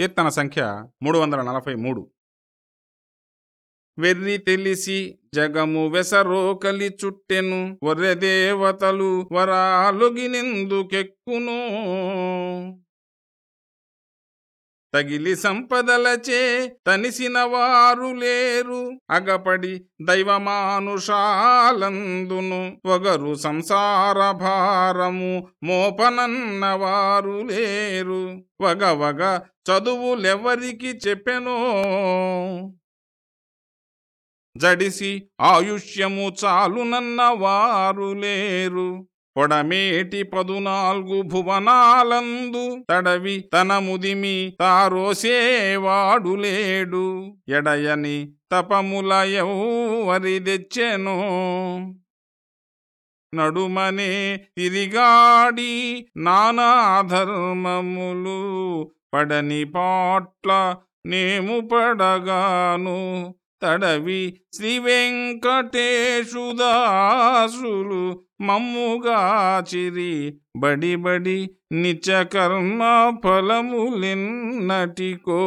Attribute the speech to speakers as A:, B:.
A: కీర్తన సంఖ్య మూడు వందల నలభై మూడు. వెర్రి తెలిసి జగము వెసరోకలి చుట్టెను వర్రె దేవతలు వరాలుగినెందుకెక్కును? తగిలి సంపదలచే తనిసిన వారు లేరు. అగపడి దైవమానుషాలందును ఒగరు సంసార భారము మోపనన్నవారు లేరు. వగ వగ చదువులెవరికి చెప్పెనో? జడిసి ఆయుష్యము చాలునన్న వారు లేరు. పొడమేటి పదునాల్గు భువనాలందు తడవి తన ముదిమి తారోసేవాడు లేడు. ఎడయని తపముల ఎవరి తెచ్చెనో నడుమనే తిరిగాడి నానా ధర్మములు పడని పాట్ల నేము పడగాను. తడవి శ్రీ వెంకటేశుదాసులు మమ్ముగాచిరి బడి బడి నిత్య కర్మ ఫలములెన్నటికో.